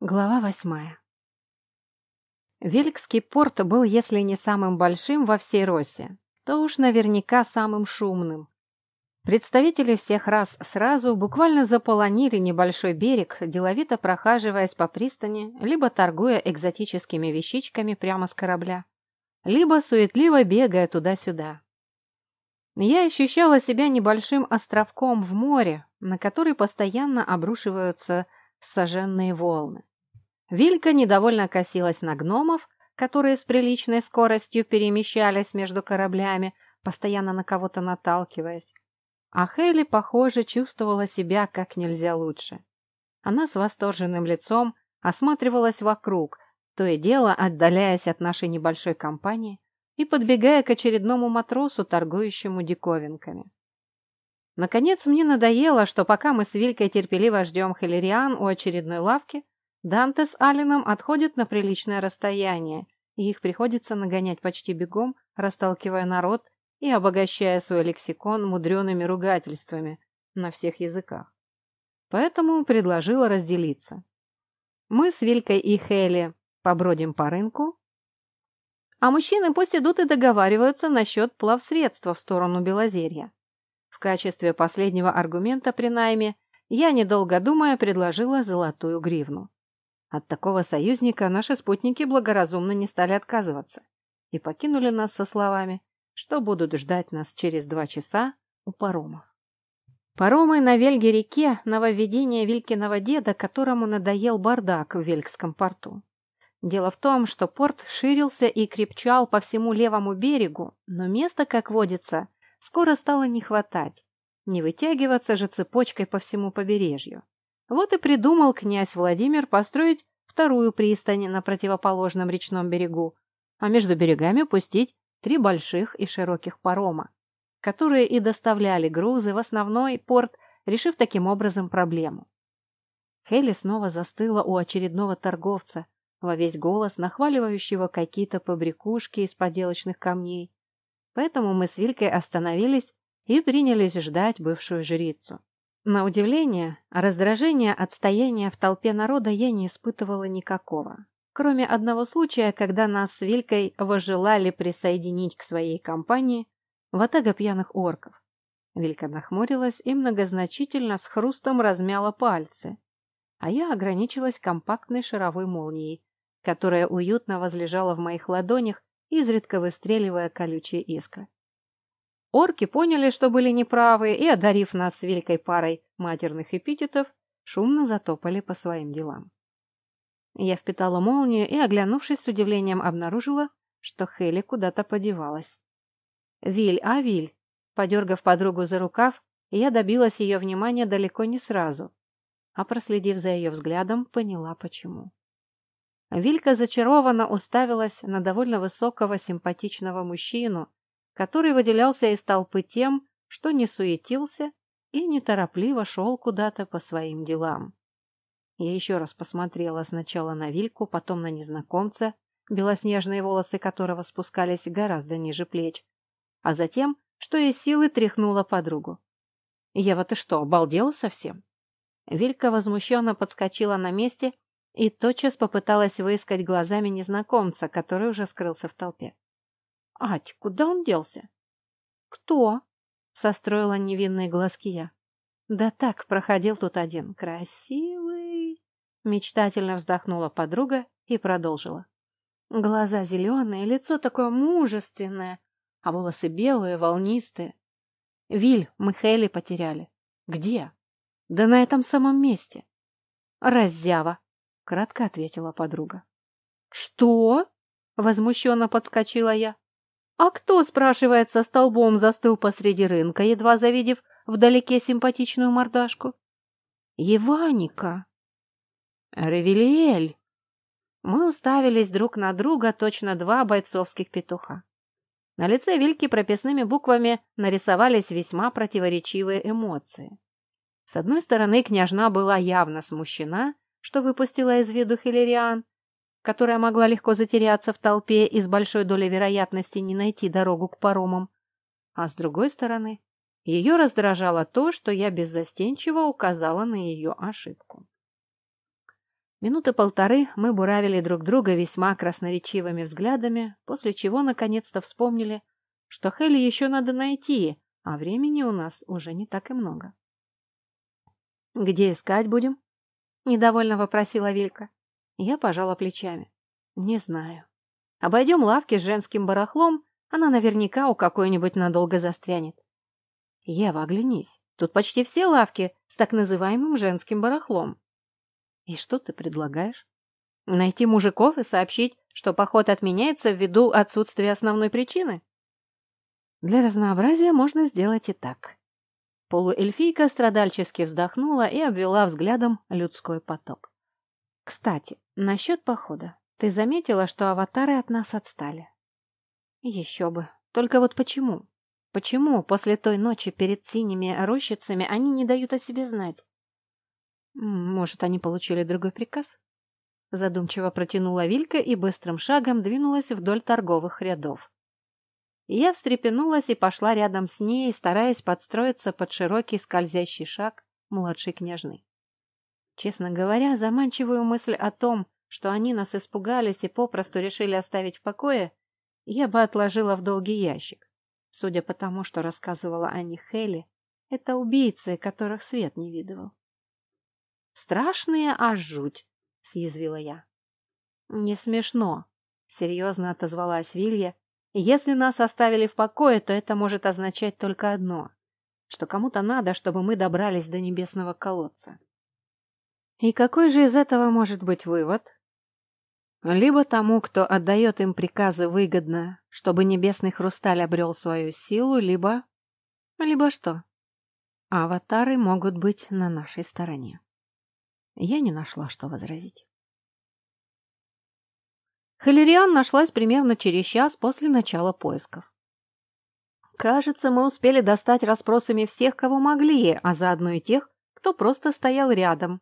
Глава восьмая. Великский порт был, если не самым большим во всей Росе, то уж наверняка самым шумным. Представители всех рас сразу буквально заполонили небольшой берег, деловито прохаживаясь по пристани, либо торгуя экзотическими вещичками прямо с корабля, либо суетливо бегая туда-сюда. Я ощущала себя небольшим островком в море, на который постоянно обрушиваются сожженные волны. Вилька недовольно косилась на гномов, которые с приличной скоростью перемещались между кораблями, постоянно на кого-то наталкиваясь. А Хелли, похоже, чувствовала себя как нельзя лучше. Она с восторженным лицом осматривалась вокруг, то и дело отдаляясь от нашей небольшой компании и подбегая к очередному матросу, торгующему диковинками. Наконец мне надоело, что пока мы с Вилькой терпеливо ждем Хиллериан у очередной лавки, Данте с Алином отходят на приличное расстояние, и их приходится нагонять почти бегом, расталкивая народ и обогащая свой лексикон мудреными ругательствами на всех языках. Поэтому предложила разделиться. Мы с Вилькой и Хелли побродим по рынку, а мужчины пусть идут и договариваются насчет плавсредства в сторону Белозерья. В качестве последнего аргумента при найме я, недолго думая, предложила золотую гривну. От такого союзника наши спутники благоразумно не стали отказываться и покинули нас со словами, что будут ждать нас через два часа у паромов. Паромы на Вельге-реке – нововведение Вилькиного деда, которому надоел бардак в Вельгском порту. Дело в том, что порт ширился и крепчал по всему левому берегу, но места, как водится, скоро стало не хватать. Не вытягиваться же цепочкой по всему побережью. Вот и придумал князь Владимир построить вторую пристань на противоположном речном берегу, а между берегами пустить три больших и широких парома, которые и доставляли грузы в основной порт, решив таким образом проблему. Хелли снова застыла у очередного торговца, во весь голос нахваливающего какие-то побрякушки из поделочных камней. Поэтому мы с Вилькой остановились и принялись ждать бывшую жрицу. На удивление, раздражения от стояния в толпе народа я не испытывала никакого. Кроме одного случая, когда нас с Вилькой выжелали присоединить к своей компании ватага пьяных орков. Вилька нахмурилась и многозначительно с хрустом размяла пальцы, а я ограничилась компактной шаровой молнией, которая уютно возлежала в моих ладонях, изредка выстреливая колючие искры. Орки поняли, что были неправы, и, одарив нас великой парой матерных эпитетов, шумно затопали по своим делам. Я впитала молнию и, оглянувшись с удивлением, обнаружила, что Хелли куда-то подевалась. «Виль, а Виль!» Подергав подругу за рукав, я добилась ее внимания далеко не сразу, а, проследив за ее взглядом, поняла, почему. Вилька зачарованно уставилась на довольно высокого симпатичного мужчину, который выделялся из толпы тем, что не суетился и неторопливо шел куда-то по своим делам. Я еще раз посмотрела сначала на Вильку, потом на незнакомца, белоснежные волосы которого спускались гораздо ниже плеч, а затем, что из силы тряхнула подругу. «Ева, ты что, обалдела совсем?» Вилька возмущенно подскочила на месте и тотчас попыталась выискать глазами незнакомца, который уже скрылся в толпе. Ать, куда он делся? Кто? Состроила невинные глазки я. Да так, проходил тут один. Красивый. Мечтательно вздохнула подруга и продолжила. Глаза зеленые, лицо такое мужественное, а волосы белые, волнистые. Виль, мы Хейли потеряли. Где? Да на этом самом месте. Раззява, кратко ответила подруга. Что? Возмущенно подскочила я. А кто, спрашивается, столбом застыл посреди рынка, едва завидев вдалеке симпатичную мордашку? Еваника. Ревелиэль. Мы уставились друг на друга, точно два бойцовских петуха. На лице Вильки прописными буквами нарисовались весьма противоречивые эмоции. С одной стороны, княжна была явно смущена, что выпустила из виду Хиллериан, которая могла легко затеряться в толпе и с большой долей вероятности не найти дорогу к паромам. А с другой стороны, ее раздражало то, что я беззастенчиво указала на ее ошибку. Минуты полторы мы буравили друг друга весьма красноречивыми взглядами, после чего наконец-то вспомнили, что Хелли еще надо найти, а времени у нас уже не так и много. «Где искать будем?» — недовольно вопросила Вилька. Я пожала плечами. «Не знаю. Обойдем лавки с женским барахлом, она наверняка у какой-нибудь надолго застрянет». «Ева, оглянись. Тут почти все лавки с так называемым женским барахлом». «И что ты предлагаешь?» «Найти мужиков и сообщить, что поход отменяется ввиду отсутствия основной причины?» Для разнообразия можно сделать и так. Полуэльфийка страдальчески вздохнула и обвела взглядом людской поток. Кстати, насчет похода. Ты заметила, что аватары от нас отстали? Еще бы. Только вот почему? Почему после той ночи перед синими рощицами они не дают о себе знать? Может, они получили другой приказ? Задумчиво протянула Вилька и быстрым шагом двинулась вдоль торговых рядов. Я встрепенулась и пошла рядом с ней, стараясь подстроиться под широкий скользящий шаг младшей княжны. Честно говоря, заманчивую мысль о том, что они нас испугались и попросту решили оставить в покое, я бы отложила в долгий ящик. Судя по тому, что рассказывала о них Хелли, это убийцы, которых свет не видывал. «Страшные, аж жуть!» — съязвила я. «Не смешно», — серьезно отозвалась Вилья, если нас оставили в покое, то это может означать только одно, что кому-то надо, чтобы мы добрались до небесного колодца. И какой же из этого может быть вывод? Либо тому, кто отдает им приказы выгодно, чтобы небесный хрусталь обрел свою силу, либо... Либо что? Аватары могут быть на нашей стороне. Я не нашла, что возразить. Халериан нашлась примерно через час после начала поисков. Кажется, мы успели достать расспросами всех, кого могли, а заодно и тех, кто просто стоял рядом.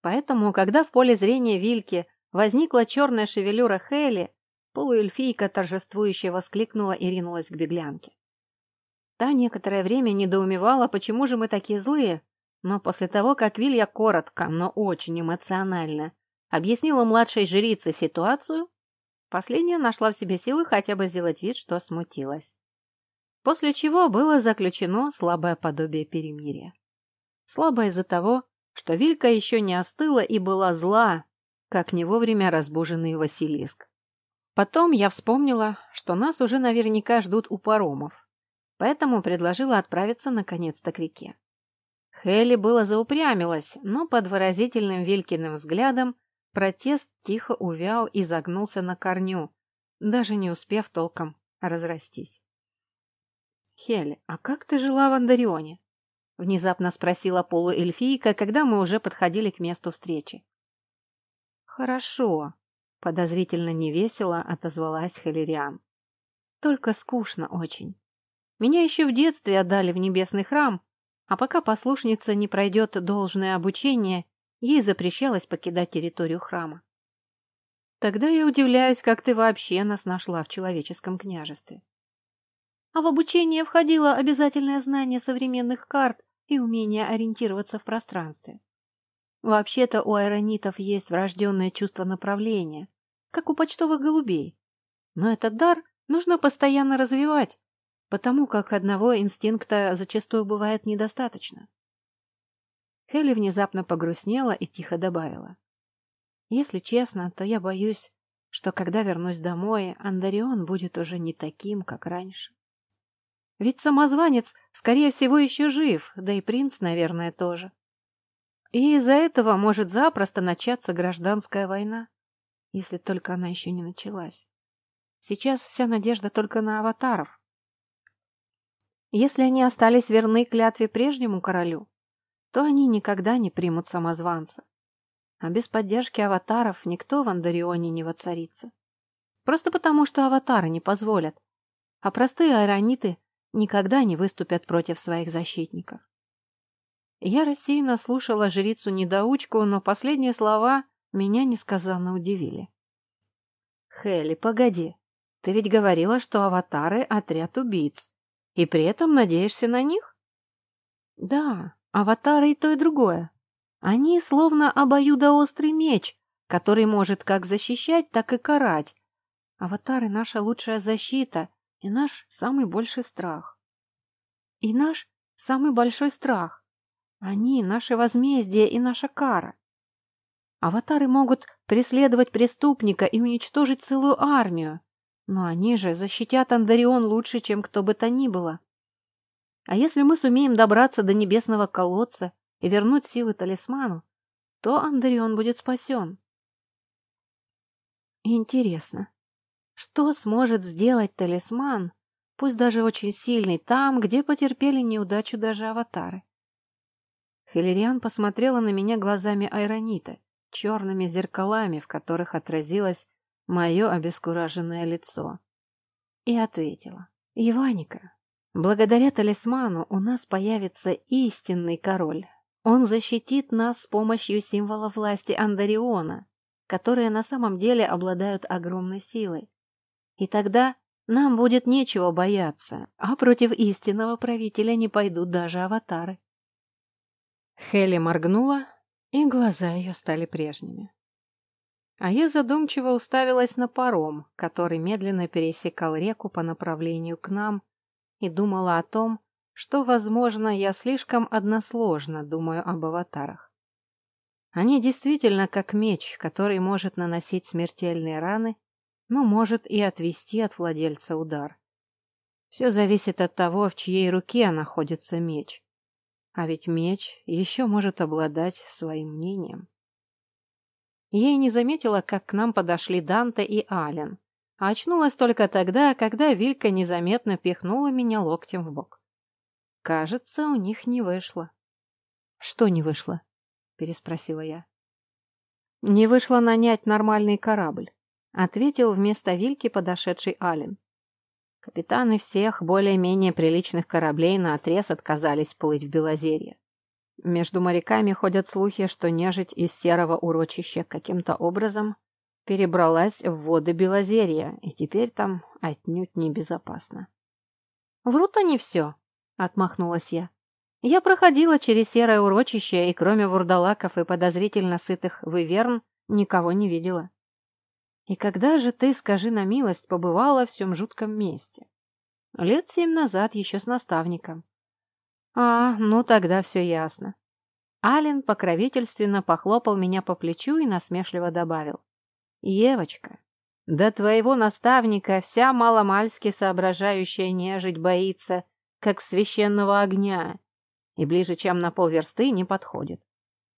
Поэтому, когда в поле зрения Вильки возникла черная шевелюра Хелли, полуэльфийка торжествующе воскликнула и ринулась к беглянке. Та некоторое время недоумевала, почему же мы такие злые, но после того, как Вилья коротко, но очень эмоционально объяснила младшей жрице ситуацию, Последняя нашла в себе силы хотя бы сделать вид, что смутилась. После чего было заключено слабое подобие перемирия. Слабое из-за того, что Вилька еще не остыла и была зла, как не вовремя разбуженный Василиск. Потом я вспомнила, что нас уже наверняка ждут у паромов, поэтому предложила отправиться наконец-то к реке. Хелли было заупрямилась, но под выразительным Вилькиным взглядом Протест тихо увял и загнулся на корню, даже не успев толком разрастись. «Хелли, а как ты жила в Андарионе?» — внезапно спросила полуэльфийка, когда мы уже подходили к месту встречи. «Хорошо», — подозрительно невесело отозвалась Хелериан. «Только скучно очень. Меня еще в детстве отдали в небесный храм, а пока послушница не пройдет должное обучение, Ей запрещалось покидать территорию храма. Тогда я удивляюсь, как ты вообще нас нашла в человеческом княжестве. А в обучение входило обязательное знание современных карт и умение ориентироваться в пространстве. Вообще-то у аэронитов есть врожденное чувство направления, как у почтовых голубей. Но этот дар нужно постоянно развивать, потому как одного инстинкта зачастую бывает недостаточно. Хелли внезапно погрустнела и тихо добавила. «Если честно, то я боюсь, что когда вернусь домой, Андарион будет уже не таким, как раньше. Ведь самозванец, скорее всего, еще жив, да и принц, наверное, тоже. И из-за этого может запросто начаться гражданская война, если только она еще не началась. Сейчас вся надежда только на аватаров. Если они остались верны клятве прежнему королю, то они никогда не примут самозванца. А без поддержки аватаров никто в Андарионе не воцарится. Просто потому, что аватары не позволят, а простые айрониты никогда не выступят против своих защитников. Я рассеянно слушала жрицу-недоучку, но последние слова меня несказанно удивили. «Хелли, погоди, ты ведь говорила, что аватары — отряд убийц, и при этом надеешься на них?» «Да, Аватары и то, и другое. Они словно обоюдоострый меч, который может как защищать, так и карать. Аватары — наша лучшая защита и наш самый большой страх. И наш самый большой страх. Они — наше возмездие и наша кара. Аватары могут преследовать преступника и уничтожить целую армию, но они же защитят Андарион лучше, чем кто бы то ни было. А если мы сумеем добраться до небесного колодца и вернуть силы талисману, то Андарион будет спасен. Интересно, что сможет сделать талисман, пусть даже очень сильный, там, где потерпели неудачу даже аватары? Хиллериан посмотрела на меня глазами Айронита, черными зеркалами, в которых отразилось мое обескураженное лицо. И ответила. «Иваника, благодаря талисману у нас появится истинный король. Он защитит нас с помощью символа власти Андариона, которые на самом деле обладают огромной силой. И тогда нам будет нечего бояться, а против истинного правителя не пойдут даже аватары. Хелли моргнула, и глаза ее стали прежними. А я задумчиво уставилась на паром, который медленно пересекал реку по направлению к нам, и думала о том, что, возможно, я слишком односложно думаю об аватарах. Они действительно как меч, который может наносить смертельные раны, но может и отвести от владельца удар. Все зависит от того, в чьей руке находится меч. А ведь меч еще может обладать своим мнением. И не заметила, как к нам подошли Данте и Ален, а очнулась только тогда, когда Вилька незаметно пихнула меня локтем в бок. Кажется, у них не вышло. Что не вышло? переспросила я. Не вышло нанять нормальный корабль, ответил вместо Вильки подошедший Ален. Капитаны всех более-менее приличных кораблей наотрез отказались плыть в Белозерье. Между моряками ходят слухи, что нежить из серого урочища каким-то образом перебралась в воды Белозерья, и теперь там отнюдь небезопасно. «Врут они все», — отмахнулась я. «Я проходила через серое урочище, и кроме вурдалаков и подозрительно сытых выверн никого не видела». И когда же ты, скажи на милость, побывала в всем жутком месте? Лет семь назад, еще с наставником. А, ну тогда все ясно. Ален покровительственно похлопал меня по плечу и насмешливо добавил. Евочка, до твоего наставника вся маломальски соображающая нежить боится, как священного огня, и ближе, чем на полверсты, не подходит.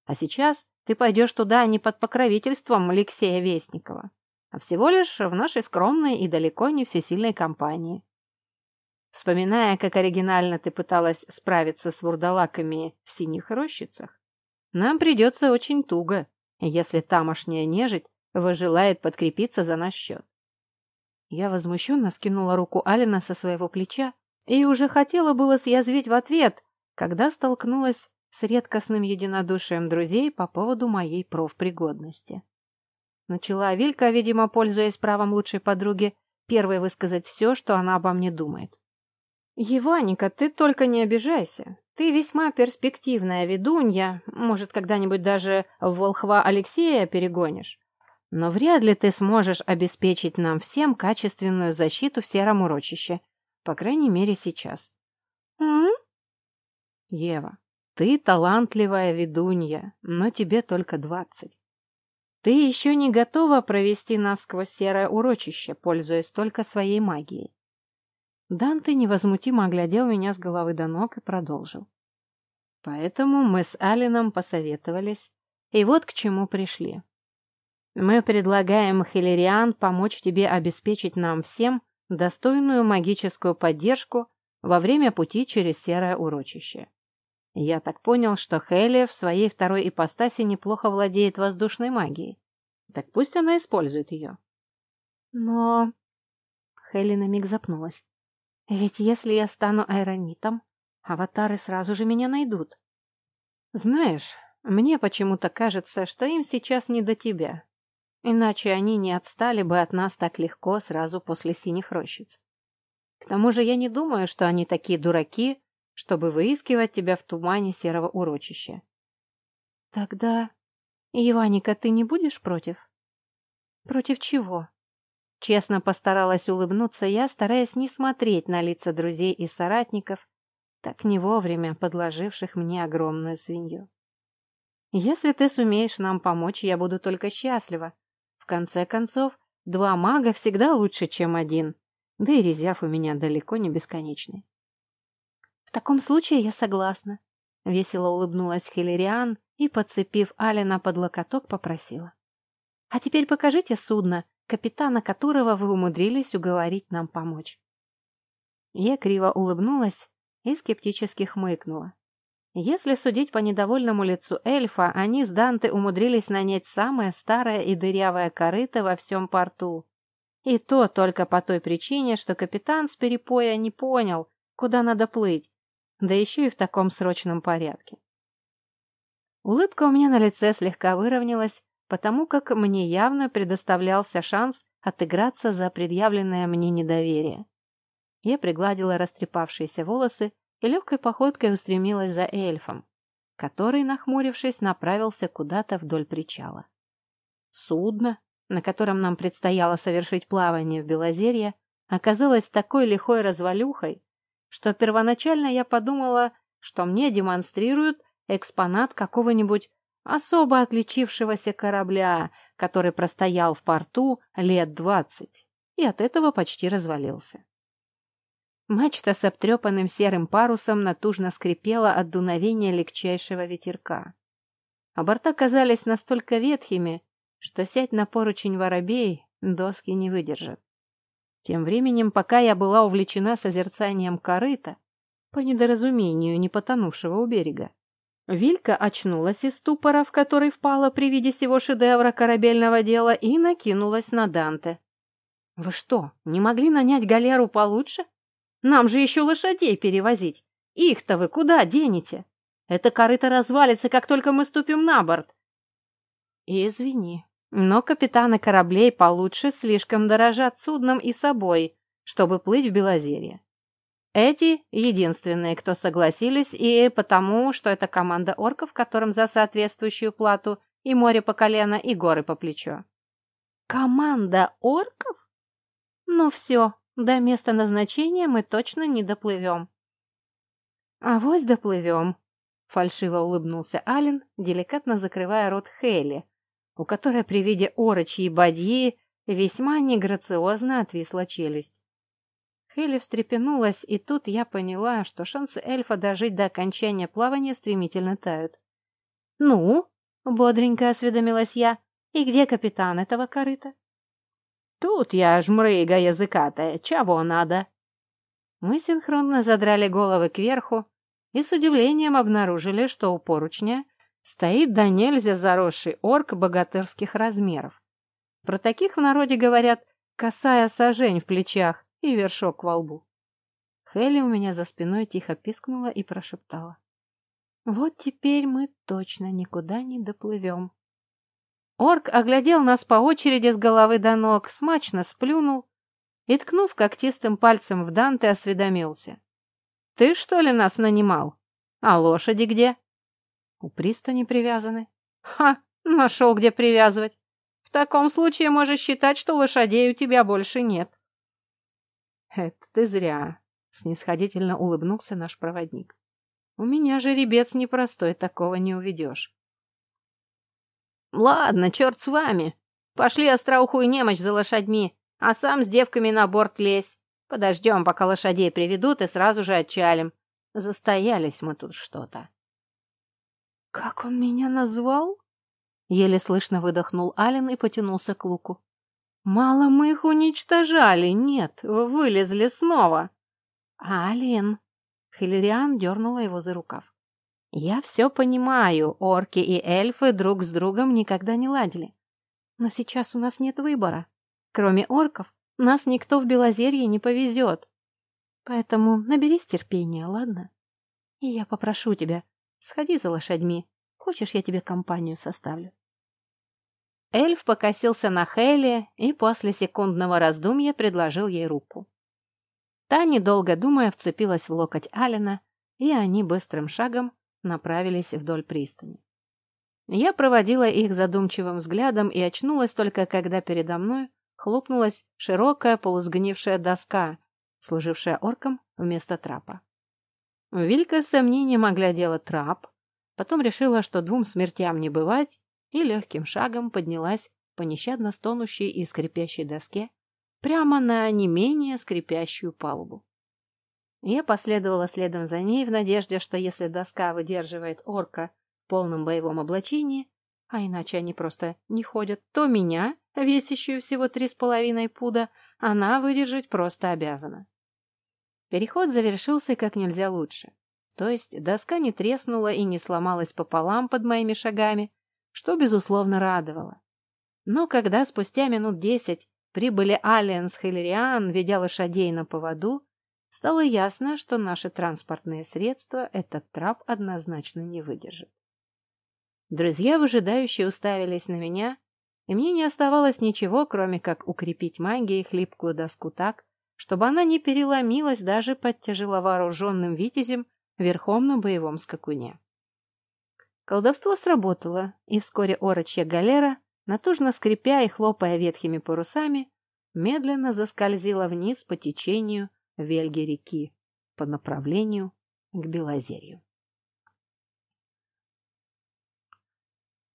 А сейчас ты пойдешь туда не под покровительством Алексея Вестникова, а всего лишь в нашей скромной и далеко не всесильной компании. Вспоминая, как оригинально ты пыталась справиться с вурдалаками в синих рощицах, нам придется очень туго, если тамошняя нежить выжелает подкрепиться за наш счет. Я возмущенно скинула руку Алина со своего плеча и уже хотела было съязвить в ответ, когда столкнулась с редкостным единодушием друзей по поводу моей профпригодности. Начала Вилька, видимо, пользуясь правом лучшей подруги, первой высказать все, что она обо мне думает. «Еваника, ты только не обижайся. Ты весьма перспективная ведунья, может, когда-нибудь даже волхва Алексея перегонишь. Но вряд ли ты сможешь обеспечить нам всем качественную защиту в сером урочище. По крайней мере, сейчас». «М?» «Ева, ты талантливая ведунья, но тебе только двадцать. Ты еще не готова провести нас сквозь серое урочище, пользуясь только своей магией. Данте невозмутимо оглядел меня с головы до ног и продолжил. Поэтому мы с Алином посоветовались, и вот к чему пришли. Мы предлагаем, Хиллериан, помочь тебе обеспечить нам всем достойную магическую поддержку во время пути через серое урочище. Я так понял, что Хелли в своей второй ипостаси неплохо владеет воздушной магией. Так пусть она использует ее. Но... Хелли на миг запнулась. Ведь если я стану аэронитом, аватары сразу же меня найдут. Знаешь, мне почему-то кажется, что им сейчас не до тебя. Иначе они не отстали бы от нас так легко сразу после синих рощиц. К тому же я не думаю, что они такие дураки, чтобы выискивать тебя в тумане серого урочища. Тогда Иваника, ты не будешь против? Против чего? Честно постаралась улыбнуться я, стараясь не смотреть на лица друзей и соратников, так не вовремя подложивших мне огромную свинью. Если ты сумеешь нам помочь, я буду только счастлива. Конце концов, два мага всегда лучше, чем один, да и резерв у меня далеко не бесконечный. В таком случае я согласна. Весело улыбнулась Хиллериан и, подцепив Алина под локоток, попросила. А теперь покажите судно, капитана которого вы умудрились уговорить нам помочь. Я криво улыбнулась и скептически хмыкнула. Если судить по недовольному лицу эльфа, они с Данте умудрились нанять самое старое и дырявое корыто во всем порту. И то только по той причине, что капитан с перепоя не понял, куда надо плыть, да еще и в таком срочном порядке. Улыбка у меня на лице слегка выровнялась, потому как мне явно предоставлялся шанс отыграться за предъявленное мне недоверие. Я пригладила растрепавшиеся волосы и легкой походкой устремилась за эльфом, который, нахмурившись, направился куда-то вдоль причала. Судно, на котором нам предстояло совершить плавание в Белозерье, оказалось такой лихой развалюхой, что первоначально я подумала, что мне демонстрируют экспонат какого-нибудь особо отличившегося корабля, который простоял в порту лет двадцать и от этого почти развалился. Мачта с обтрепанным серым парусом натужно скрипела от дуновения легчайшего ветерка. А борта казались настолько ветхими, что сядь на поручень воробей, доски не выдержат. Тем временем, пока я была увлечена созерцанием корыта, по недоразумению не потонувшего у берега, Вилька очнулась из ступора, в который впала при виде сего шедевра корабельного дела, и накинулась на Данте. «Вы что, не могли нанять галеру получше? Нам же еще лошадей перевозить. Их-то вы куда денете? Это корыто развалится, как только мы ступим на борт». «Извини, но капитаны кораблей получше слишком дорожат судном и собой, чтобы плыть в Белозерье. Эти единственные, кто согласились, и потому, что это команда орков, которым за соответствующую плату и море по колено, и горы по плечо. Команда орков? Ну все, до места назначения мы точно не доплывем. Авось доплывем, фальшиво улыбнулся Ален, деликатно закрывая рот Хейли, у которой при виде орочьей бадьи весьма неграциозно отвисла челюсть. Хелли встрепенулась, и тут я поняла, что шансы эльфа дожить до окончания плавания стремительно тают. «Ну?» — бодренько осведомилась я. «И где капитан этого корыта?» «Тут я жмрыга языкатая. Чего надо?» Мы синхронно задрали головы кверху и с удивлением обнаружили, что у поручня стоит до нельзя заросший орк богатырских размеров. Про таких в народе говорят «косая сажень в плечах», и вершок во лбу. Хелли у меня за спиной тихо пискнула и прошептала. «Вот теперь мы точно никуда не доплывем». Орк оглядел нас по очереди с головы до ног, смачно сплюнул и, ткнув когтистым пальцем в Данте, осведомился. «Ты, что ли, нас нанимал? А лошади где?» «У пристани привязаны». «Ха! Нашел, где привязывать. В таком случае можешь считать, что лошадей у тебя больше нет». «Это ты зря», — снисходительно улыбнулся наш проводник. «У меня жеребец непростой, такого не уведешь». «Ладно, черт с вами. Пошли остроухую немощь за лошадьми, а сам с девками на борт лезь. Подождем, пока лошадей приведут, и сразу же отчалим. Застоялись мы тут что-то». «Как он меня назвал?» Еле слышно выдохнул Ален и потянулся к луку. Мало мы их уничтожали, нет, вылезли снова. Алин. Хиллериан дернула его за рукав. Я все понимаю, орки и эльфы друг с другом никогда не ладили. Но сейчас у нас нет выбора. Кроме орков, нас никто в Белозерье не повезет. Поэтому наберись терпения, ладно? И я попрошу тебя, сходи за лошадьми. Хочешь, я тебе компанию составлю? Эльф покосился на Хелли и после секундного раздумья предложил ей руку. Та, недолго думая, вцепилась в локоть Алина, и они быстрым шагом направились вдоль пристани. Я проводила их задумчивым взглядом и очнулась только, когда передо мной хлопнулась широкая полусгнившая доска, служившая орком вместо трапа. Вилька с сомнением оглядела трап, потом решила, что двум смертям не бывать, и легким шагом поднялась по нещадно стонущей и скрипящей доске прямо на не менее скрипящую палубу. Я последовала следом за ней в надежде, что если доска выдерживает орка в полном боевом облачении, а иначе они просто не ходят, то меня, весящую всего три с половиной пуда, она выдержать просто обязана. Переход завершился как нельзя лучше. То есть доска не треснула и не сломалась пополам под моими шагами, что, безусловно, радовало. Но когда спустя минут десять прибыли Алиен с Хиллериан, ведя лошадей на поводу, стало ясно, что наши транспортные средства этот трап однозначно не выдержит. Друзья выжидающие уставились на меня, и мне не оставалось ничего, кроме как укрепить магией хлипкую доску так, чтобы она не переломилась даже под тяжеловооруженным витязем верхом на боевом скакуне. Колдовство сработало, и вскоре орочья галера натужно скрипя и хлопая ветхими парусами, медленно заскользила вниз по течению Вельги реки по направлению к Белозерью.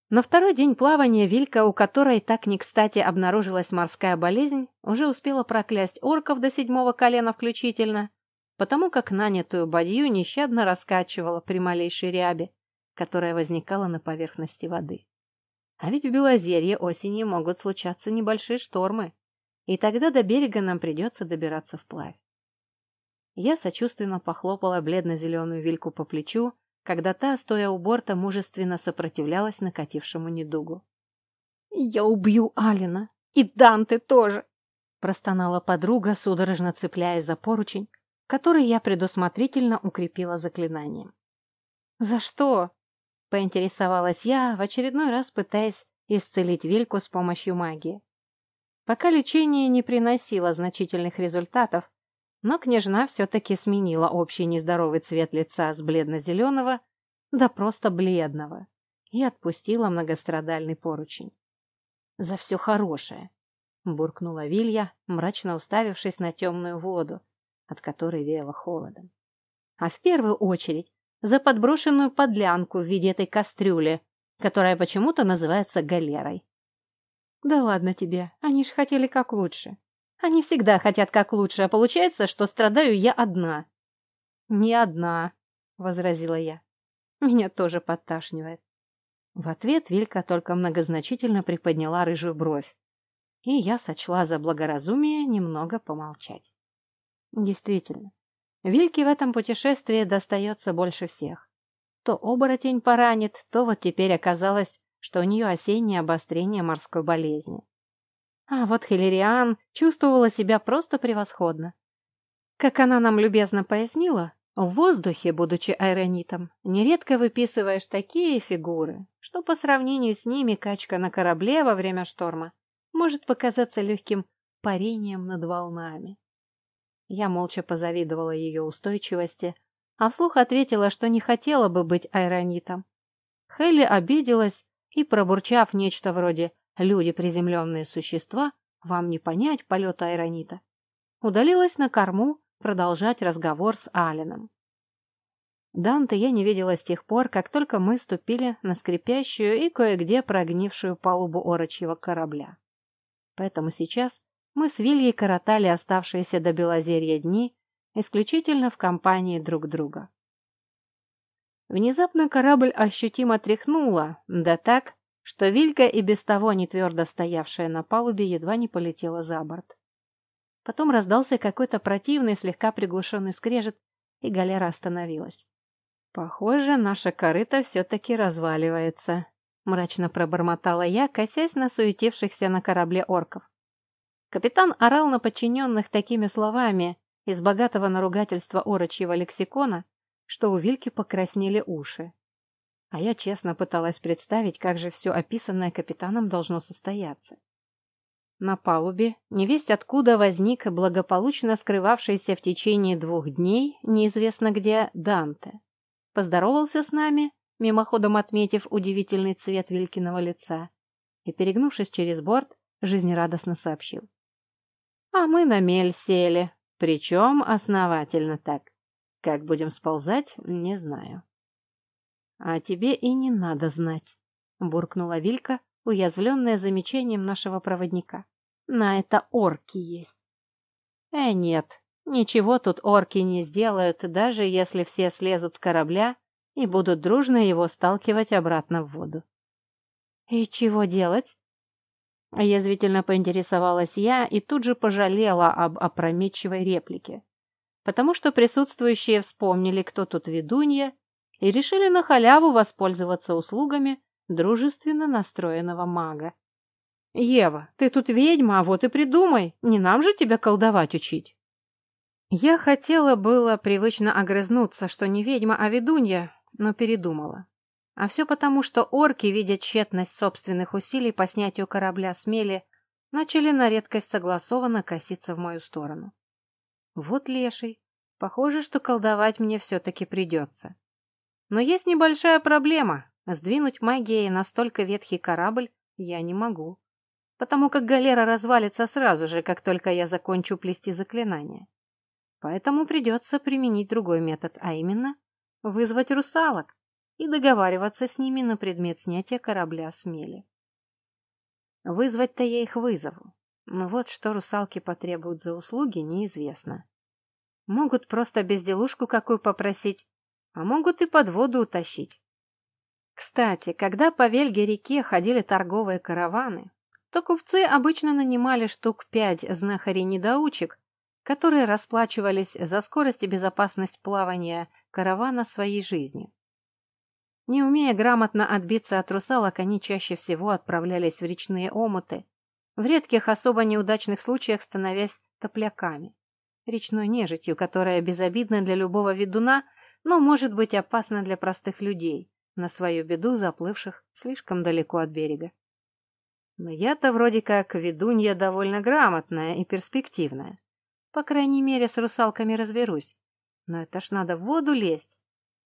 На второй день плавания Вилька, у которой так не кстати обнаружилась морская болезнь, уже успела проклясть орков до седьмого колена включительно, потому как нанятую бадью нещадно раскачивала при малейшей рябе, которая возникала на поверхности воды. А ведь в Белозерье осенью могут случаться небольшие штормы, и тогда до берега нам придется добираться вплавь. Я сочувственно похлопала бледно-зеленую вильку по плечу, когда та, стоя у борта, мужественно сопротивлялась накатившему недугу. «Я убью Алина! И Данте тоже!» простонала подруга, судорожно цепляясь за поручень, который я предусмотрительно укрепила заклинанием. «За что?» поинтересовалась я, в очередной раз пытаясь исцелить Вильку с помощью магии. Пока лечение не приносило значительных результатов, но княжна все-таки сменила общий нездоровый цвет лица с бледно-зеленого до просто бледного и отпустила многострадальный поручень. «За все хорошее!» — буркнула Вилья, мрачно уставившись на темную воду, от которой веяло холодом. «А в первую очередь за подброшенную подлянку в виде этой кастрюли, которая почему-то называется галерой. Да ладно тебе, они ж хотели как лучше. Они всегда хотят как лучше, а получается, что страдаю я одна. Не одна, возразила я. Меня тоже подташнивает. В ответ Вилька только многозначительно приподняла рыжую бровь. И я сочла за благоразумие немного помолчать. Действительно, Вильке в этом путешествии достается больше всех. То оборотень поранит, то вот теперь оказалось, что у нее осеннее обострение морской болезни. А вот Хиллериан чувствовала себя просто превосходно. Как она нам любезно пояснила, в воздухе, будучи аэронитом, нередко выписываешь такие фигуры, что по сравнению с ними качка на корабле во время шторма может показаться легким парением над волнами. Я молча позавидовала ее устойчивости, а вслух ответила, что не хотела бы быть айронитом. Хелли обиделась и, пробурчав нечто вроде «люди приземленные существа, вам не понять полета айронита», удалилась на корму продолжать разговор с Алином. Данте я не видела с тех пор, как только мы ступили на скрипящую и кое-где прогнившую палубу орочьего корабля. Поэтому сейчас мы с Вильей коротали оставшиеся до Белозерья дни исключительно в компании друг друга. Внезапно корабль ощутимо тряхнуло, да так, что Вилька и без того не твердо стоявшая на палубе едва не полетела за борт. Потом раздался какой-то противный, слегка приглушенный скрежет, и галера остановилась. «Похоже, наша корыта все-таки разваливается», — мрачно пробормотала я, косясь на суетившихся на корабле орков. Капитан орал на подчиненных такими словами из богатого наругательства орочьего лексикона, что у Вильки покраснели уши. А я честно пыталась представить, как же все описанное капитаном должно состояться. На палубе, невесть откуда возник благополучно скрывавшийся в течение двух дней, неизвестно где, Данте. Поздоровался с нами, мимоходом отметив удивительный цвет Вилькиного лица, и, перегнувшись через борт, жизнерадостно сообщил. «А мы на мель сели, причем основательно так. Как будем сползать, не знаю». «А тебе и не надо знать», — буркнула Вилька, уязвленная замечанием нашего проводника. «На это орки есть». «Э, нет, ничего тут орки не сделают, даже если все слезут с корабля и будут дружно его сталкивать обратно в воду». «И чего делать?» Язвительно поинтересовалась я и тут же пожалела об опрометчивой реплике, потому что присутствующие вспомнили, кто тут ведунья, и решили на халяву воспользоваться услугами дружественно настроенного мага. «Ева, ты тут ведьма, а вот и придумай, не нам же тебя колдовать учить!» Я хотела было привычно огрызнуться, что не ведьма, а ведунья, но передумала. А все потому, что орки, видя тщетность собственных усилий по снятию корабля с мели, начали на редкость согласованно коситься в мою сторону. Вот леший. Похоже, что колдовать мне все-таки придется. Но есть небольшая проблема. Сдвинуть магией настолько ветхий корабль я не могу. Потому как галера развалится сразу же, как только я закончу плести заклинание. Поэтому придется применить другой метод, а именно вызвать русалок и договариваться с ними на предмет снятия корабля с мели. Вызвать-то я их вызову. Но вот что русалки потребуют за услуги, неизвестно. Могут просто безделушку какую попросить, а могут и под воду утащить. Кстати, когда по Вельге-реке ходили торговые караваны, то купцы обычно нанимали штук пять знахарей-недоучек, которые расплачивались за скорость и безопасность плавания каравана своей жизнью. Не умея грамотно отбиться от русалок, они чаще всего отправлялись в речные омуты, в редких особо неудачных случаях становясь топляками, речной нежитью, которая безобидна для любого ведуна, но может быть опасна для простых людей, на свою беду заплывших слишком далеко от берега. Но я-то вроде как ведунья довольно грамотная и перспективная. По крайней мере, с русалками разберусь. Но это ж надо в воду лезть.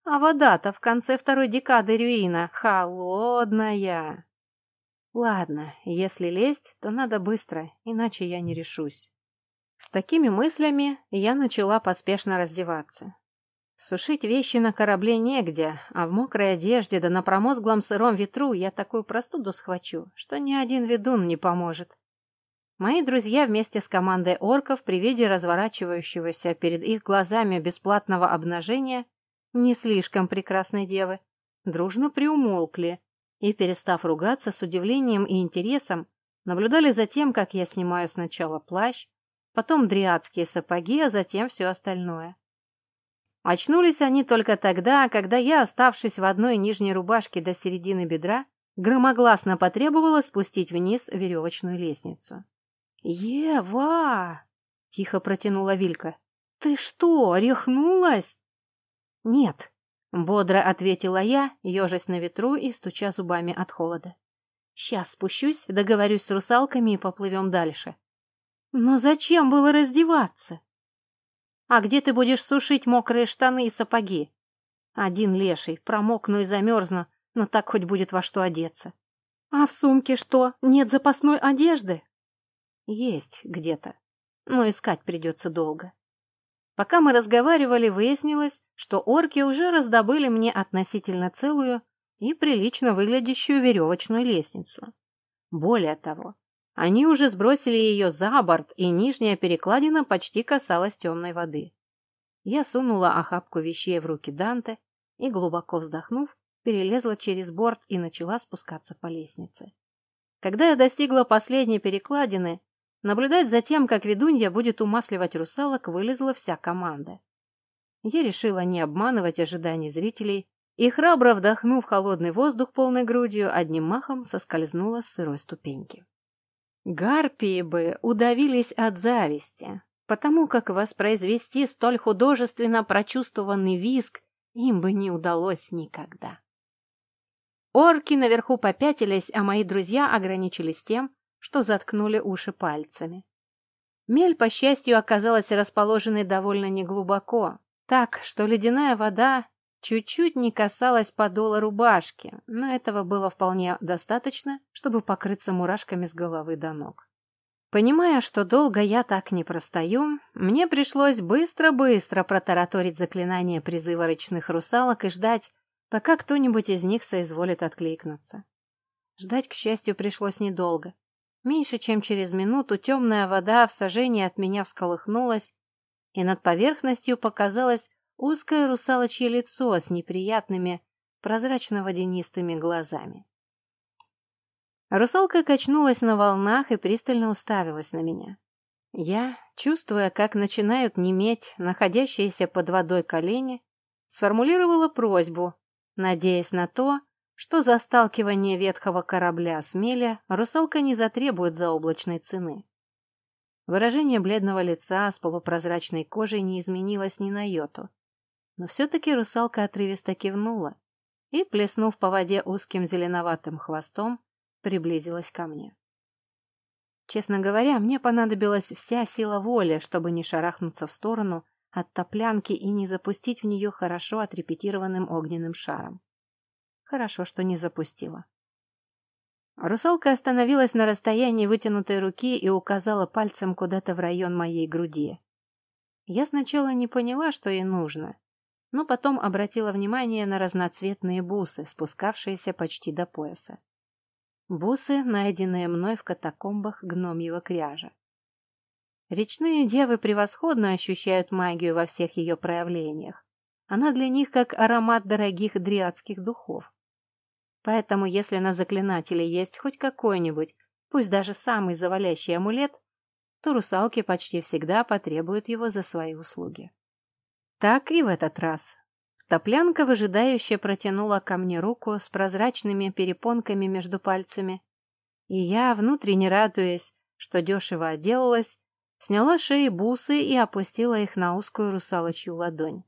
А вода-то в конце второй декады Рюина холодная. Ладно, если лезть, то надо быстро, иначе я не решусь. С такими мыслями я начала поспешно раздеваться. Сушить вещи на корабле негде, а в мокрой одежде да на промозглом сыром ветру я такую простуду схвачу, что ни один ведун не поможет. Мои друзья вместе с командой орков при виде разворачивающегося перед их глазами бесплатного обнажения не слишком прекрасной девы дружно приумолкли и, перестав ругаться с удивлением и интересом, наблюдали за тем, как я снимаю сначала плащ, потом дриадские сапоги, а затем все остальное. Очнулись они только тогда, когда я, оставшись в одной нижней рубашке до середины бедра, громогласно потребовала спустить вниз веревочную лестницу. «Ева!» — тихо протянула Вилька. «Ты что, рехнулась?» «Нет», — бодро ответила я, ежась на ветру и стуча зубами от холода. «Сейчас спущусь, договорюсь с русалками и поплывем дальше». «Но зачем было раздеваться?» А где ты будешь сушить мокрые штаны и сапоги? Один леший, промокну и замерзну, но так хоть будет во что одеться. А в сумке что, нет запасной одежды? Есть где-то, но искать придется долго. Пока мы разговаривали, выяснилось, что орки уже раздобыли мне относительно целую и прилично выглядящую веревочную лестницу. Более того, они уже сбросили ее за борт, и нижняя перекладина почти касалась темной воды. Я сунула охапку вещей в руки Данте и, глубоко вздохнув, перелезла через борт и начала спускаться по лестнице. Когда я достигла последней перекладины, наблюдать за тем, как ведунья будет умасливать русалок, вылезла вся команда. Я решила не обманывать ожиданий зрителей и, храбро вдохнув холодный воздух полной грудью, одним махом соскользнула с сырой ступеньки. Гарпии бы удавились от зависти, потому как воспроизвести столь художественно прочувствованный визг им бы не удалось никогда. Орки наверху попятились, а мои друзья ограничились тем, что заткнули уши пальцами. Мель, по счастью, оказалась расположенной довольно неглубоко, так, что ледяная вода чуть-чуть не касалась подола рубашки, но этого было вполне достаточно, чтобы покрыться мурашками с головы до ног. Понимая, что долго я так не простою, мне пришлось быстро-быстро протараторить заклинание призыва речных русалок и ждать, пока кто-нибудь из них соизволит откликнуться. Ждать, к счастью, пришлось недолго. Меньше чем через минуту темная вода в сажении от меня всколыхнулась, и над поверхностью показалось узкое русалочье лицо с неприятными, прозрачно-водянистыми глазами. Русалка качнулась на волнах и пристально уставилась на меня. Я, чувствуя, как начинают неметь находящиеся под водой колени, сформулировала просьбу, надеясь на то, что за сталкивание ветхого корабля с меля русалка не затребует заоблачной цены. Выражение бледного лица с полупрозрачной кожей не изменилось ни на йоту. Но все-таки русалка отрывисто кивнула и, плеснув по воде узким зеленоватым хвостом, приблизилась ко мне. Честно говоря, мне понадобилась вся сила воли, чтобы не шарахнуться в сторону от топлянки и не запустить в нее хорошо отрепетированным огненным шаром. Хорошо, что не запустила. Русалка остановилась на расстоянии вытянутой руки и указала пальцем куда-то в район моей груди. Я сначала не поняла, что ей нужно, но потом обратила внимание на разноцветные бусы, спускавшиеся почти до пояса. Бусы, найденные мной в катакомбах гномьего кряжа. Речные девы превосходно ощущают магию во всех ее проявлениях. Она для них как аромат дорогих дриадских духов. Поэтому, если на заклинателе есть хоть какой-нибудь, пусть даже самый завалящий амулет, то русалки почти всегда потребуют его за свои услуги. Так и в этот раз. Топлянка выжидающе протянула ко мне руку с прозрачными перепонками между пальцами, и я, внутренне радуясь, что дешево отделалась, сняла шеи бусы и опустила их на узкую русалочью ладонь.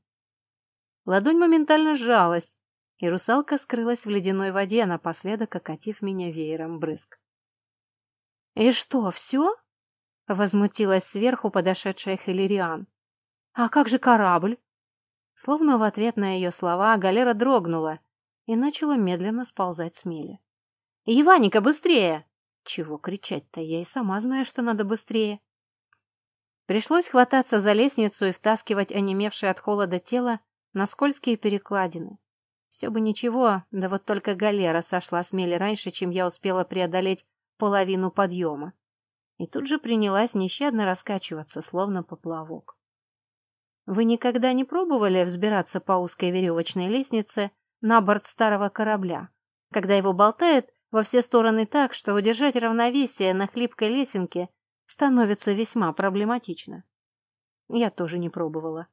Ладонь моментально сжалась, и русалка скрылась в ледяной воде, напоследок окатив меня веером брызг. «И что, все?» — возмутилась сверху подошедшая Хиллериан. «А как же корабль? Словно в ответ на ее слова галера дрогнула и начала медленно сползать с мели. «Иваника, быстрее!» Чего кричать-то? Я и сама знаю, что надо быстрее. Пришлось хвататься за лестницу и втаскивать онемевшее от холода тело на скользкие перекладины. Все бы ничего, да вот только галера сошла с мели раньше, чем я успела преодолеть половину подъема. И тут же принялась нещадно раскачиваться, словно поплавок. Вы никогда не пробовали взбираться по узкой веревочной лестнице на борт старого корабля, когда его болтает во все стороны так, что удержать равновесие на хлипкой лесенке становится весьма проблематично? Я тоже не пробовала.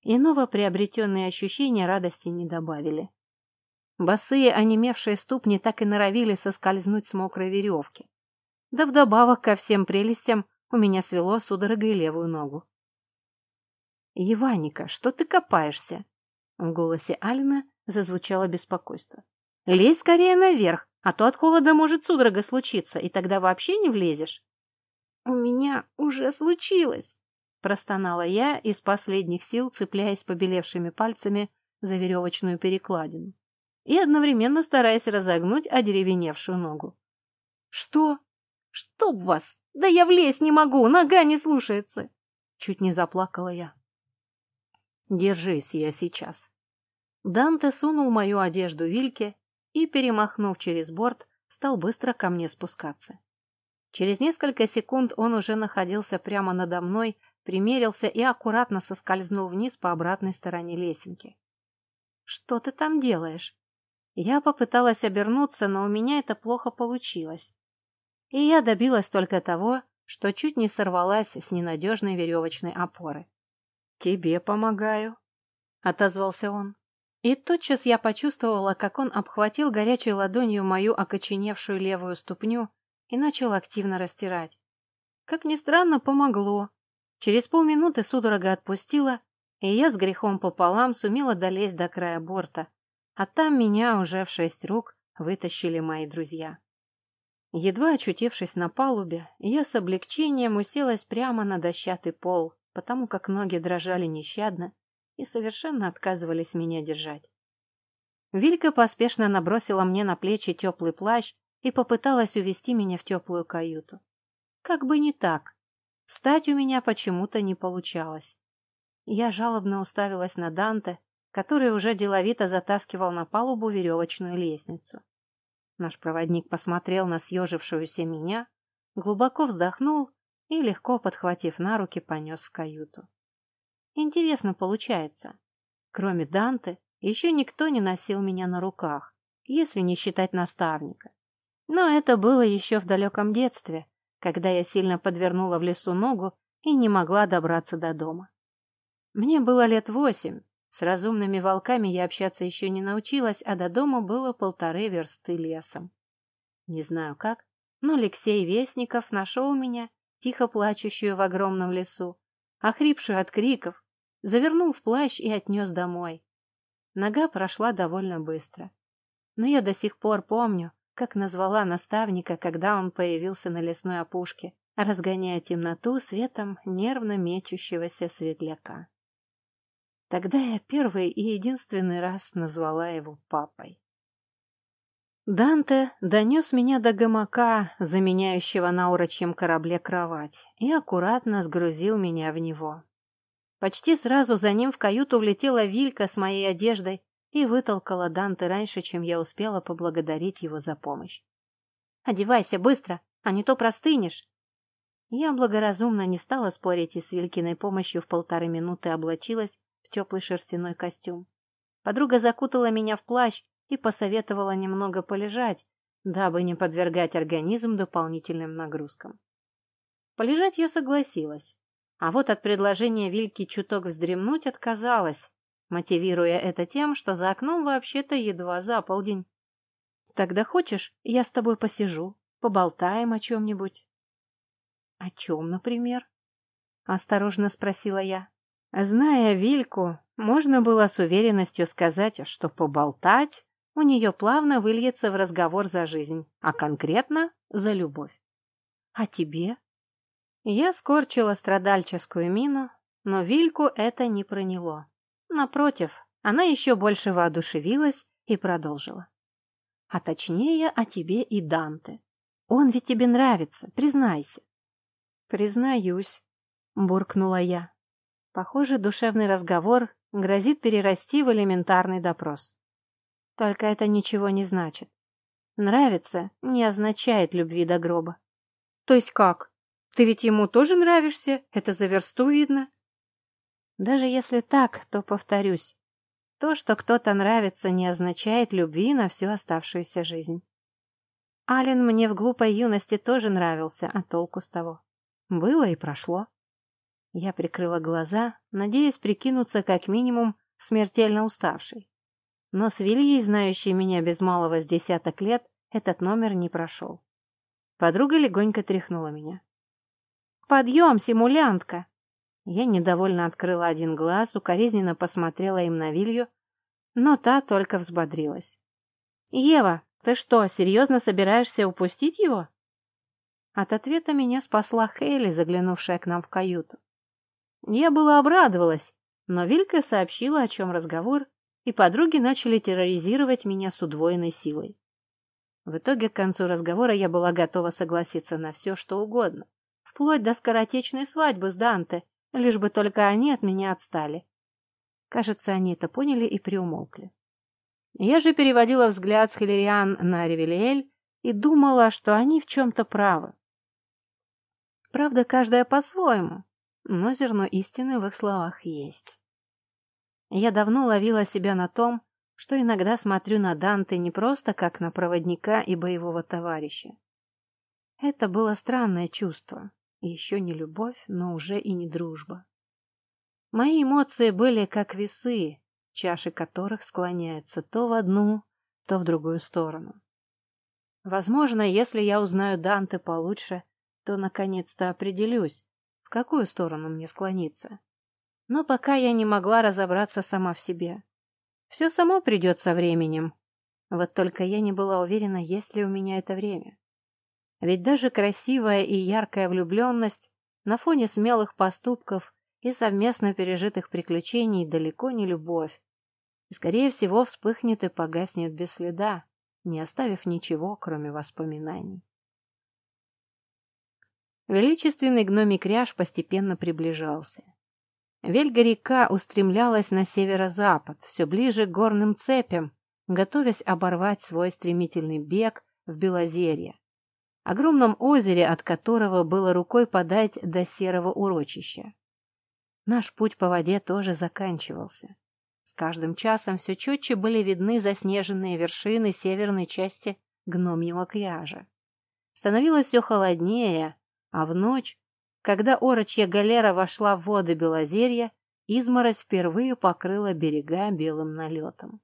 И новоприобретенные ощущения радости не добавили. Босые, онемевшие ступни так и норовили соскользнуть с мокрой веревки. Да вдобавок ко всем прелестям у меня свело судорогой левую ногу. «Еваника, что ты копаешься?» В голосе Алина зазвучало беспокойство. «Лезь скорее наверх, а то от холода может судорога случиться, и тогда вообще не влезешь». «У меня уже случилось!» Простонала я из последних сил, цепляясь побелевшими пальцами за веревочную перекладину и одновременно стараясь разогнуть одеревеневшую ногу. «Что? Чтоб вас! Да я влезть не могу, нога не слушается!» Чуть не заплакала я. Держись, я сейчас. Данте сунул мою одежду Вильке и, перемахнув через борт, стал быстро ко мне спускаться. Через несколько секунд он уже находился прямо надо мной, примерился и аккуратно соскользнул вниз по обратной стороне лесенки. «Что ты там делаешь?» Я попыталась обернуться, но у меня это плохо получилось. И я добилась только того, что чуть не сорвалась с ненадежной веревочной опоры. «Тебе помогаю», — отозвался он. И тотчас я почувствовала, как он обхватил горячей ладонью мою окоченевшую левую ступню и начал активно растирать. Как ни странно, помогло. Через полминуты судорога отпустила, и я с грехом пополам сумела долезть до края борта, а там меня уже в шесть рук вытащили мои друзья. Едва очутившись на палубе, я с облегчением уселась прямо на дощатый пол, потому как ноги дрожали нещадно и совершенно отказывались меня держать. Вилька поспешно набросила мне на плечи теплый плащ и попыталась увести меня в теплую каюту. Как бы не так. Встать у меня почему-то не получалось. Я жалобно уставилась на Данте, который уже деловито затаскивал на палубу веревочную лестницу. Наш проводник посмотрел на съежившуюся меня, глубоко вздохнул и, легко подхватив на руки, понес в каюту. Интересно получается. Кроме Данте, еще никто не носил меня на руках, если не считать наставника. Но это было еще в далеком детстве, когда я сильно подвернула в лесу ногу и не могла добраться до дома. Мне было лет восемь, с разумными волками я общаться еще не научилась, а до дома было полторы версты лесом. Не знаю как, но Алексей Вестников нашел меня, тихо плачущую в огромном лесу, охрипшую от криков, завернул в плащ и отнес домой. Нога прошла довольно быстро. Но я до сих пор помню, как назвала наставника, когда он появился на лесной опушке, разгоняя темноту светом нервно мечущегося светляка. Тогда я первый и единственный раз назвала его папой. Данте донес меня до гамака, заменяющего на урочьем корабле кровать, и аккуратно сгрузил меня в него. Почти сразу за ним в каюту влетела Вилька с моей одеждой и вытолкала Данте раньше, чем я успела поблагодарить его за помощь. «Одевайся быстро, а не то простынешь!» Я благоразумно не стала спорить и с Вилькиной помощью в полторы минуты облачилась теплый шерстяной костюм. Подруга закутала меня в плащ и посоветовала немного полежать, дабы не подвергать организм дополнительным нагрузкам. Полежать я согласилась, а вот от предложения Вильки чуток вздремнуть отказалась, мотивируя это тем, что за окном вообще-то едва за полдень. «Тогда хочешь, я с тобой посижу, поболтаем о чем-нибудь?» «О чем, например?» — осторожно спросила я. Зная Вильку, можно было с уверенностью сказать, что поболтать у нее плавно выльется в разговор за жизнь, а конкретно за любовь. А тебе? Я скорчила страдальческую мину, но Вильку это не проняло. Напротив, она еще больше воодушевилась и продолжила. А точнее о тебе и Данте. Он ведь тебе нравится, признайся. Признаюсь, буркнула я. Похоже, душевный разговор грозит перерасти в элементарный допрос. Только это ничего не значит. Нравится не означает любви до гроба. То есть как? Ты ведь ему тоже нравишься, это за версту видно. Даже если так, то повторюсь. То, что кто-то нравится, не означает любви на всю оставшуюся жизнь. Ален мне в глупой юности тоже нравился, а толку с того? Было и прошло. Я прикрыла глаза, надеясь прикинуться как минимум смертельно уставшей. Но с Вильей, знающей меня без малого с десяток лет, этот номер не прошел. Подруга легонько тряхнула меня. «Подъем, симулянтка!» Я недовольно открыла один глаз, укоризненно посмотрела им на Вилью, но та только взбодрилась. «Ева, ты что, серьезно собираешься упустить его?» От ответа меня спасла Хейли, заглянувшая к нам в каюту. Я была обрадовалась, но Вилька сообщила, о чем разговор, и подруги начали терроризировать меня с удвоенной силой. В итоге к концу разговора я была готова согласиться на все, что угодно, вплоть до скоротечной свадьбы с Данте, лишь бы только они от меня отстали. Кажется, они это поняли и приумолкли. Я же переводила взгляд с Хиллериан на Ревелиэль и думала, что они в чем-то правы. Правда, каждая по-своему, но зерно истины в их словах есть. Я давно ловила себя на том, что иногда смотрю на Данте не просто как на проводника и боевого товарища. Это было странное чувство, еще не любовь, но уже и не дружба. Мои эмоции были как весы, чаши которых склоняются то в одну, то в другую сторону. Возможно, если я узнаю Данте получше, то наконец-то определюсь, какую сторону мне склониться. Но пока я не могла разобраться сама в себе. Все само придет со временем. Вот только я не была уверена, есть ли у меня это время. Ведь даже красивая и яркая влюбленность на фоне смелых поступков и совместно пережитых приключений далеко не любовь. и, скорее всего, вспыхнет и погаснет без следа, не оставив ничего, кроме воспоминаний. Величественный гномий кряж постепенно приближался. Вельга-река устремлялась на северо-запад, все ближе к горным цепям, готовясь оборвать свой стремительный бег в Белозерье, огромном озере, от которого было рукой подать до серого урочища. Наш путь по воде тоже заканчивался. С каждым часом все четче были видны заснеженные вершины северной части гномьего кряжа. Становилось все холоднее, а в ночь, когда орочья галера вошла в воды Белозерья, изморозь впервые покрыла берега белым налетом.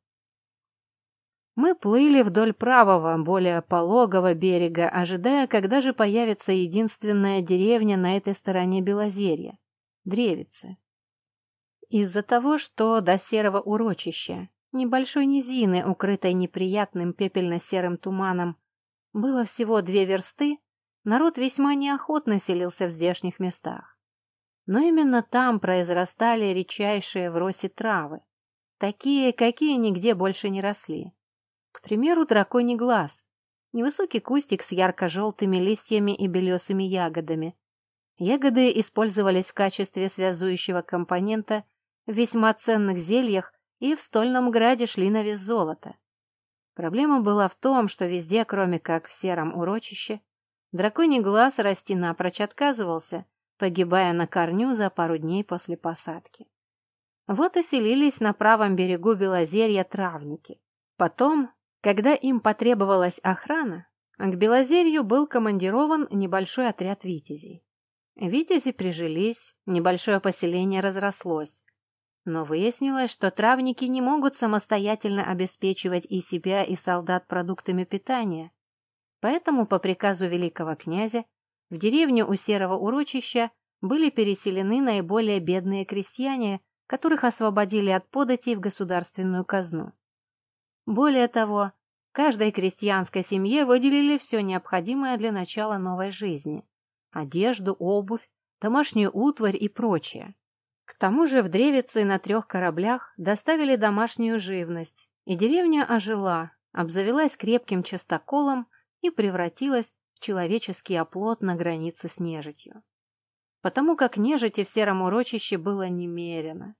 Мы плыли вдоль правого, более пологого берега, ожидая, когда же появится единственная деревня на этой стороне Белозерья — Древицы. Из-за того, что до серого урочища, небольшой низины, укрытой неприятным пепельно-серым туманом, было всего две версты, народ весьма неохотно селился в здешних местах. Но именно там произрастали редчайшие в росе травы, такие, какие нигде больше не росли. К примеру, драконий глаз. Невысокий кустик с ярко-желтыми листьями и белесыми ягодами. Ягоды использовались в качестве связующего компонента в весьма ценных зельях и в стольном граде шли на вес золота. Проблема была в том, что везде, кроме как в сером урочище, драконий глаз расти напрочь отказывался, погибая на корню за пару дней после посадки. Вот и селились на правом берегу Белозерья травники. Потом когда им потребовалась охрана, к Белозерью был командирован небольшой отряд витязей. Витязи прижились, небольшое поселение разрослось. Но выяснилось, что травники не могут самостоятельно обеспечивать и себя, и солдат продуктами питания. Поэтому по приказу великого князя в деревню у Серого урочища были переселены наиболее бедные крестьяне, которых освободили от податей в государственную казну. Более того, каждой крестьянской семье выделили все необходимое для начала новой жизни – одежду, обувь, домашнюю утварь и прочее. К тому же в Древице на трех кораблях доставили домашнюю живность, и деревня ожила, обзавелась крепким частоколом и превратилась в человеческий оплот на границе с нежитью. Потому как нежити в сером урочище было немерено.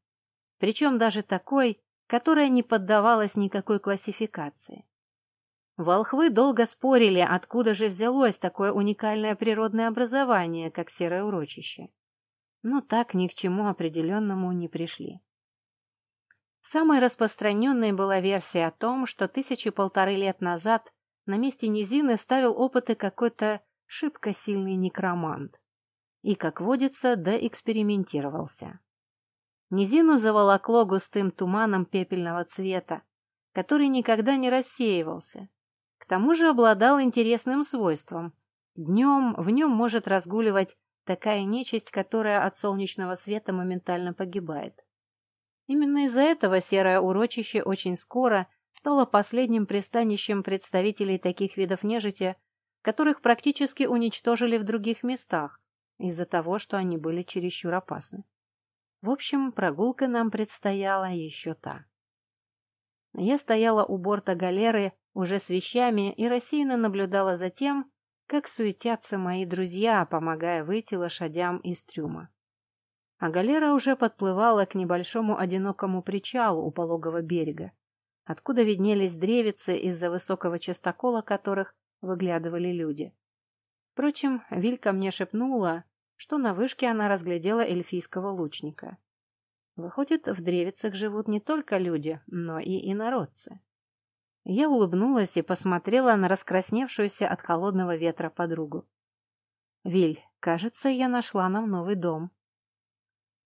Причем даже такой, которая не поддавалась никакой классификации. Волхвы долго спорили, откуда же взялось такое уникальное природное образование, как серое урочище. Но так ни к чему определенному не пришли. Самой распространенной была версия о том, что тысячи полторы лет назад на месте низины ставил опыты какой-то шибко сильный некромант. И, как водится, доэкспериментировался. Низину заволокло густым туманом пепельного цвета, который никогда не рассеивался. К тому же обладал интересным свойством. Днем в нем может разгуливать такая нечисть, которая от солнечного света моментально погибает. Именно из-за этого серое урочище очень скоро стало последним пристанищем представителей таких видов нежити, которых практически уничтожили в других местах, из-за того, что они были чересчур опасны. В общем, прогулка нам предстояла еще та. Я стояла у борта галеры уже с вещами и рассеянно наблюдала за тем, как суетятся мои друзья, помогая выйти лошадям из трюма. А галера уже подплывала к небольшому одинокому причалу у пологого берега, откуда виднелись древицы, из-за высокого частокола которых выглядывали люди. Впрочем, Вилька мне шепнула, что на вышке она разглядела эльфийского лучника. Выходит, в древицах живут не только люди, но и инородцы. Я улыбнулась и посмотрела на раскрасневшуюся от холодного ветра подругу. «Виль, кажется, я нашла нам новый дом».